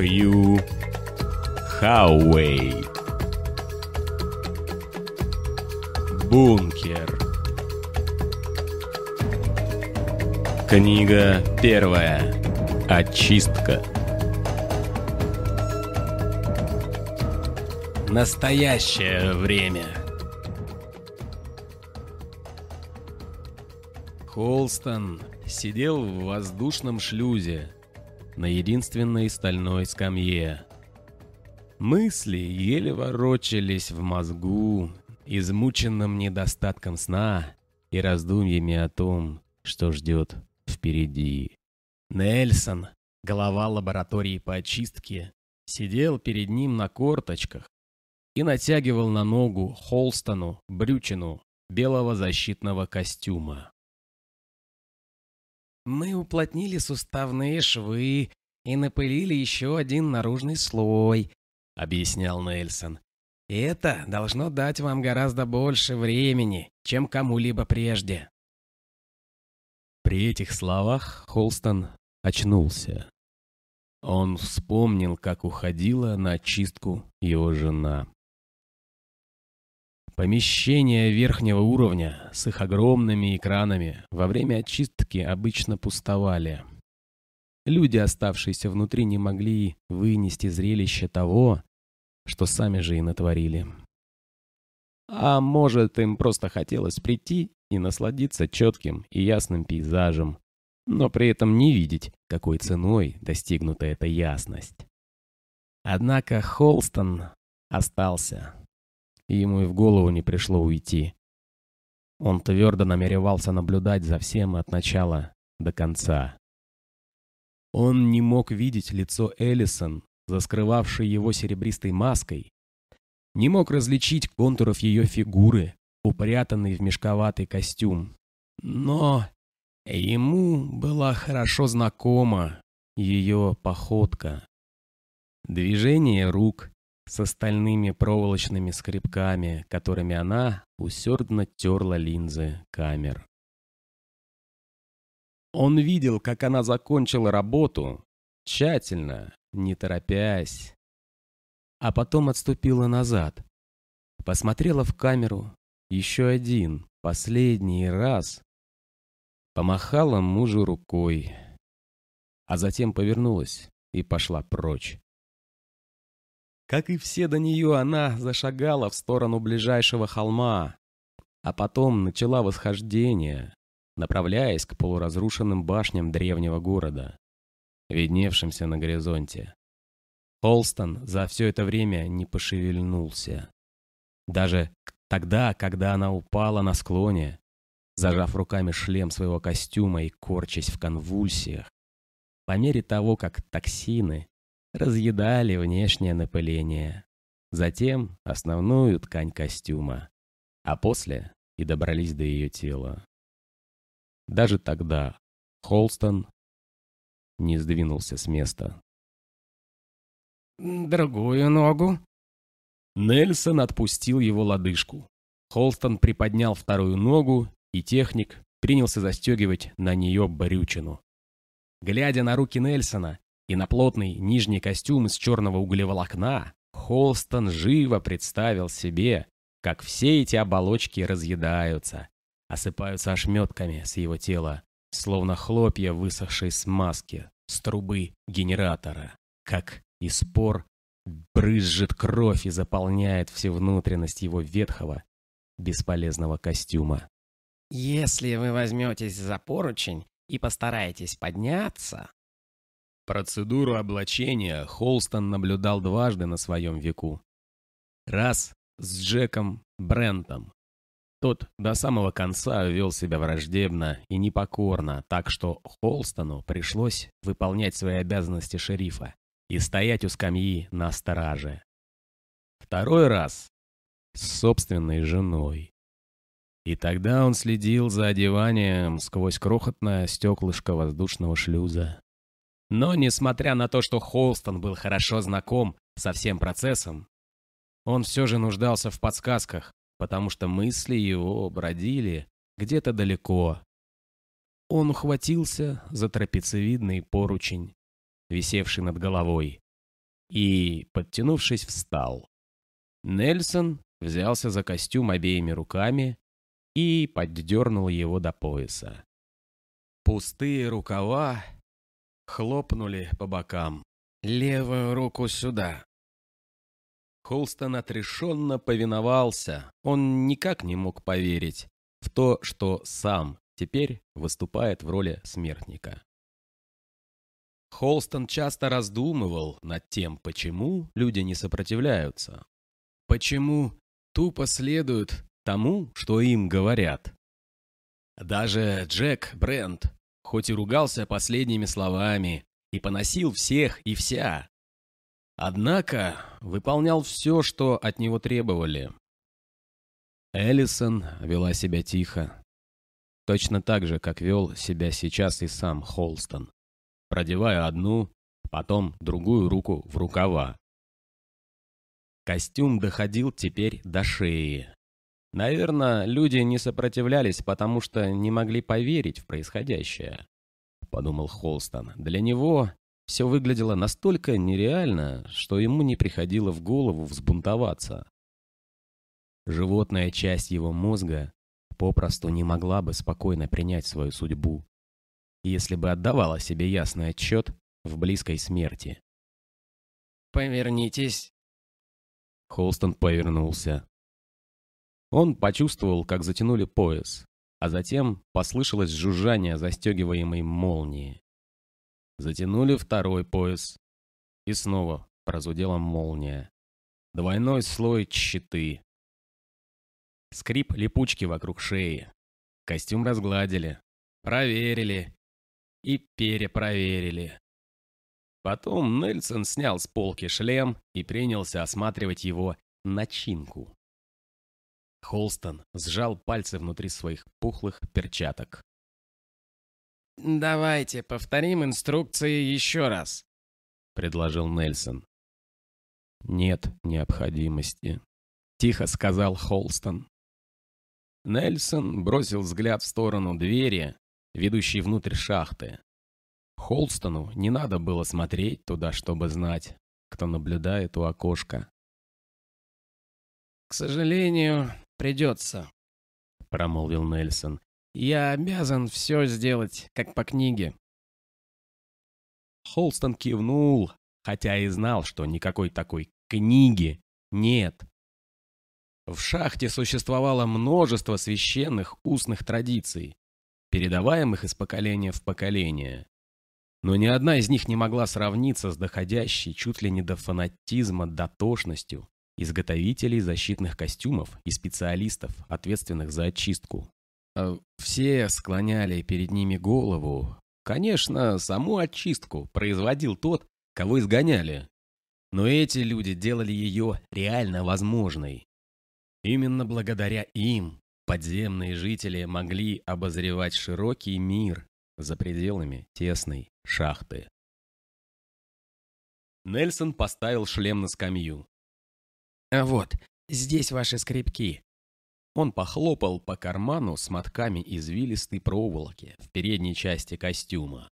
Хью Хауэй. Бункер. Книга первая. Очистка. Настоящее время. Холстон сидел в воздушном шлюзе на единственной стальной скамье. Мысли еле ворочались в мозгу, измученном недостатком сна и раздумьями о том, что ждет впереди. Нельсон, глава лаборатории по очистке, сидел перед ним на корточках и натягивал на ногу Холстону брючину белого защитного костюма. Мы уплотнили суставные швы и напылили еще один наружный слой, объяснял Нельсон. Это должно дать вам гораздо больше времени, чем кому-либо прежде. При этих словах Холстон очнулся. Он вспомнил, как уходила на очистку его жена. Помещения верхнего уровня с их огромными экранами во время очистки обычно пустовали. Люди, оставшиеся внутри, не могли вынести зрелище того, что сами же и натворили. А может, им просто хотелось прийти и насладиться четким и ясным пейзажем, но при этом не видеть, какой ценой достигнута эта ясность. Однако Холстон остался и ему и в голову не пришло уйти. Он твердо намеревался наблюдать за всем от начала до конца. Он не мог видеть лицо Эллисон, заскрывавшей его серебристой маской, не мог различить контуров ее фигуры, упрятанной в мешковатый костюм. Но ему была хорошо знакома ее походка. Движение рук, с остальными проволочными скребками, которыми она усердно терла линзы камер. Он видел, как она закончила работу, тщательно, не торопясь, а потом отступила назад, посмотрела в камеру еще один, последний раз, помахала мужу рукой, а затем повернулась и пошла прочь. Как и все до нее, она зашагала в сторону ближайшего холма, а потом начала восхождение, направляясь к полуразрушенным башням древнего города, видневшимся на горизонте. Холстон за все это время не пошевельнулся. Даже тогда, когда она упала на склоне, зажав руками шлем своего костюма и корчась в конвульсиях, по мере того, как токсины разъедали внешнее напыление, затем основную ткань костюма, а после и добрались до ее тела. Даже тогда Холстон не сдвинулся с места. «Другую ногу?» Нельсон отпустил его лодыжку. Холстон приподнял вторую ногу, и техник принялся застегивать на нее брючину. Глядя на руки Нельсона, и на плотный нижний костюм из черного углеволокна, Холстон живо представил себе, как все эти оболочки разъедаются, осыпаются ошметками с его тела, словно хлопья высохшей смазки с трубы генератора, как из спор брызжет кровь и заполняет все внутренность его ветхого, бесполезного костюма. «Если вы возьметесь за поручень и постараетесь подняться», Процедуру облачения Холстон наблюдал дважды на своем веку. Раз с Джеком Брентом. Тот до самого конца вел себя враждебно и непокорно, так что Холстону пришлось выполнять свои обязанности шерифа и стоять у скамьи на страже. Второй раз с собственной женой. И тогда он следил за одеванием сквозь крохотное стеклышко воздушного шлюза. Но, несмотря на то, что Холстон был хорошо знаком со всем процессом, он все же нуждался в подсказках, потому что мысли его бродили где-то далеко. Он ухватился за трапециевидный поручень, висевший над головой, и, подтянувшись, встал. Нельсон взялся за костюм обеими руками и поддернул его до пояса. Пустые рукава хлопнули по бокам. «Левую руку сюда!» Холстон отрешенно повиновался. Он никак не мог поверить в то, что сам теперь выступает в роли смертника. Холстон часто раздумывал над тем, почему люди не сопротивляются. Почему тупо следуют тому, что им говорят. Даже Джек Брент, хоть и ругался последними словами и поносил всех и вся, однако выполнял все, что от него требовали. Эллисон вела себя тихо, точно так же, как вел себя сейчас и сам Холстон, продевая одну, потом другую руку в рукава. Костюм доходил теперь до шеи, Наверное, люди не сопротивлялись, потому что не могли поверить в происходящее, подумал Холстон. Для него все выглядело настолько нереально, что ему не приходило в голову взбунтоваться. Животная часть его мозга попросту не могла бы спокойно принять свою судьбу, если бы отдавала себе ясный отчет в близкой смерти. «Повернитесь!» Холстон повернулся. Он почувствовал, как затянули пояс, а затем послышалось жужжание застегиваемой молнии. Затянули второй пояс, и снова прозудела молния. Двойной слой щиты. Скрип липучки вокруг шеи. Костюм разгладили, проверили и перепроверили. Потом Нельсон снял с полки шлем и принялся осматривать его начинку. Холстон сжал пальцы внутри своих пухлых перчаток. «Давайте повторим инструкции еще раз», — предложил Нельсон. «Нет необходимости», — тихо сказал Холстон. Нельсон бросил взгляд в сторону двери, ведущей внутрь шахты. Холстону не надо было смотреть туда, чтобы знать, кто наблюдает у окошка. «К сожалению, придется», — промолвил Нельсон. «Я обязан все сделать, как по книге». Холстон кивнул, хотя и знал, что никакой такой книги нет. В шахте существовало множество священных устных традиций, передаваемых из поколения в поколение. Но ни одна из них не могла сравниться с доходящей чуть ли не до фанатизма дотошностью изготовителей защитных костюмов и специалистов, ответственных за очистку. А все склоняли перед ними голову. Конечно, саму очистку производил тот, кого изгоняли. Но эти люди делали ее реально возможной. Именно благодаря им подземные жители могли обозревать широкий мир за пределами тесной шахты. Нельсон поставил шлем на скамью. А «Вот, здесь ваши скрипки». Он похлопал по карману с мотками извилистой проволоки в передней части костюма.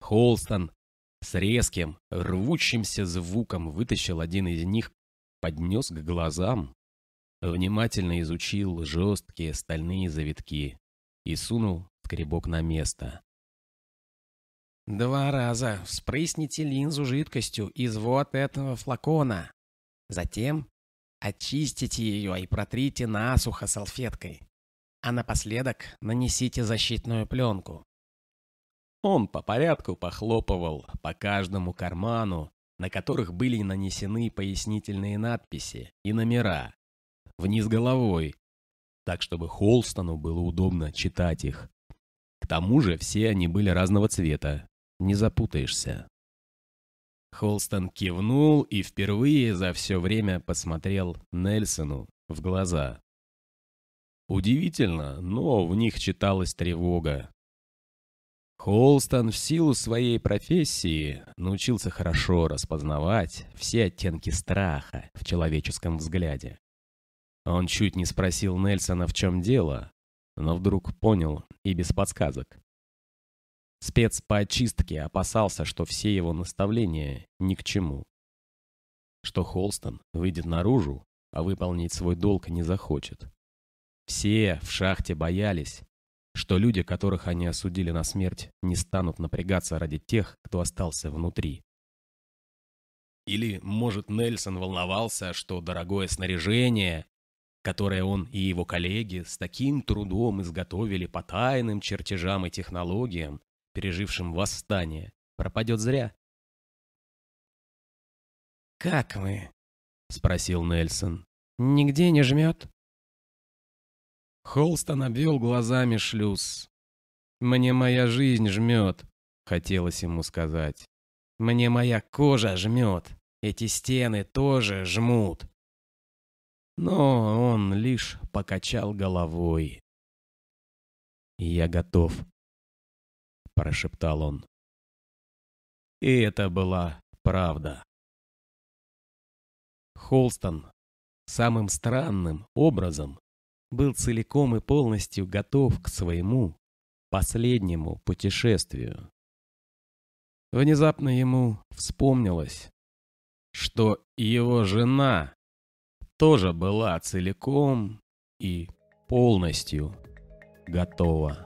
Холстон с резким, рвущимся звуком вытащил один из них, поднес к глазам, внимательно изучил жесткие стальные завитки и сунул скребок на место. «Два раза вспрысните линзу жидкостью из вот этого флакона», Затем очистите ее и протрите насухо салфеткой. А напоследок нанесите защитную пленку. Он по порядку похлопывал по каждому карману, на которых были нанесены пояснительные надписи и номера, вниз головой, так чтобы Холстону было удобно читать их. К тому же все они были разного цвета, не запутаешься. Холстон кивнул и впервые за все время посмотрел Нельсону в глаза. Удивительно, но в них читалась тревога. Холстон в силу своей профессии научился хорошо распознавать все оттенки страха в человеческом взгляде. Он чуть не спросил Нельсона, в чем дело, но вдруг понял и без подсказок. Спец по очистке опасался, что все его наставления ни к чему. Что Холстон выйдет наружу, а выполнить свой долг не захочет. Все в шахте боялись, что люди, которых они осудили на смерть, не станут напрягаться ради тех, кто остался внутри. Или, может, Нельсон волновался, что дорогое снаряжение, которое он и его коллеги с таким трудом изготовили по тайным чертежам и технологиям, пережившим восстание, пропадет зря. «Как вы?» — спросил Нельсон. «Нигде не жмет?» Холстон обвел глазами шлюз. «Мне моя жизнь жмет», — хотелось ему сказать. «Мне моя кожа жмет. Эти стены тоже жмут». Но он лишь покачал головой. «Я готов», — прошептал он. И это была правда. Холстон самым странным образом был целиком и полностью готов к своему последнему путешествию. Внезапно ему вспомнилось, что его жена тоже была целиком и полностью готова.